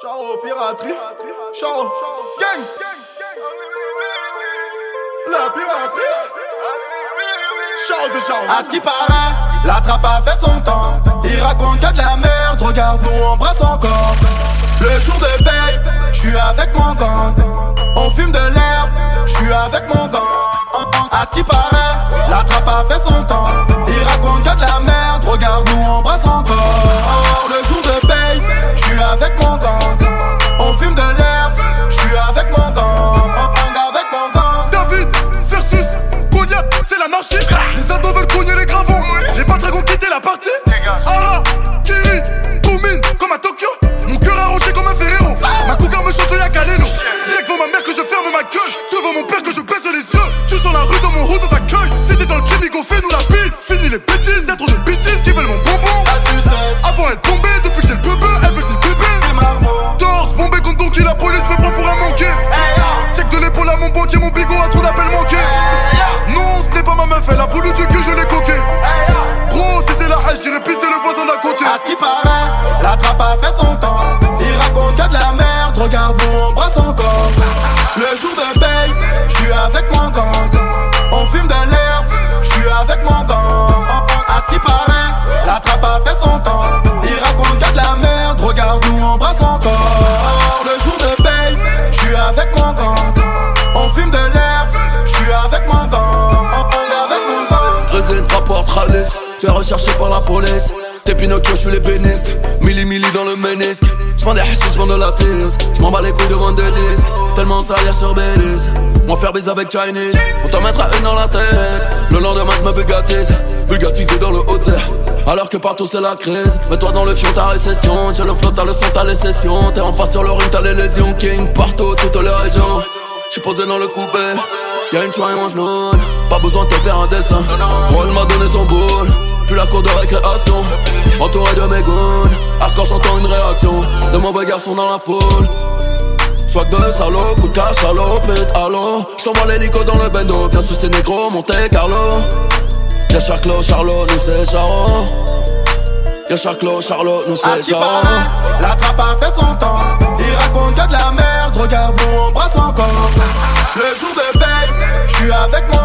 Ciao piraterie, ciao gang. La piraterie. Ciao c'est ciao. À ce qui paraît, la trappe a fait son temps. Il raconte que de la merde, regarde nous embrasse encore. Le jour de paye, je suis avec mon gang. On fume de l'herbe, je suis avec mon gang. À ce qui paraît, la trappe a fait son temps. Dans mon route d'accueil. T'es dans le crime, go fais-nous la piste. Fini les bêtises, y'a trop de bêtises qui veulent mon bonbon. La Avant elle tombait, depuis que j'ai le bébé, elle veut des bébés. des marmots. Torse, bombé contre Donkey, la police me prend pour un manqué. Hey, ah, Check de l'épaule à mon banquier, mon bigot es recherché par la police. T'es Pinocchio, je suis l'ébéniste. Milli milli dans le ménisque. J'prends des hachiches, j'prends de la tease. J'm'en bats les couilles de vendre des disques. Tellement de y'a sur Belize. Moi faire bise avec Chinese. On t'en mettra une dans la tête. Le lendemain, j'me bugatise. Bugatisé dans le haut Alors que partout c'est la crise. Mets-toi dans le fion, ta récession. J'ai le flot, t'as le son, t'as les sessions. T'es en face sur le ring, t'as les lésions. King partout, toutes les régions. J'suis posé dans le coupé. Y'a une choix et mange Pas besoin de te faire un dessin. Roll m'a donné son boule Puis la cour de récréation. Entouré de mes goons Hardcore j'entends une réaction. De mauvais garçons dans la foule. Swag de salaud, coup de cash, salopette, allô. J't'envoie l'hélico dans le bendo Viens sucer négro, Monte Carlo. Y'a Charclo, Charlot, nous c'est Charo. Y'a Charclo, Charlot, nous c'est Charo. La trappe a fait son temps. Il raconte que de la merde, regarde nous embrasse encore. Le jour de paye, je suis avec mon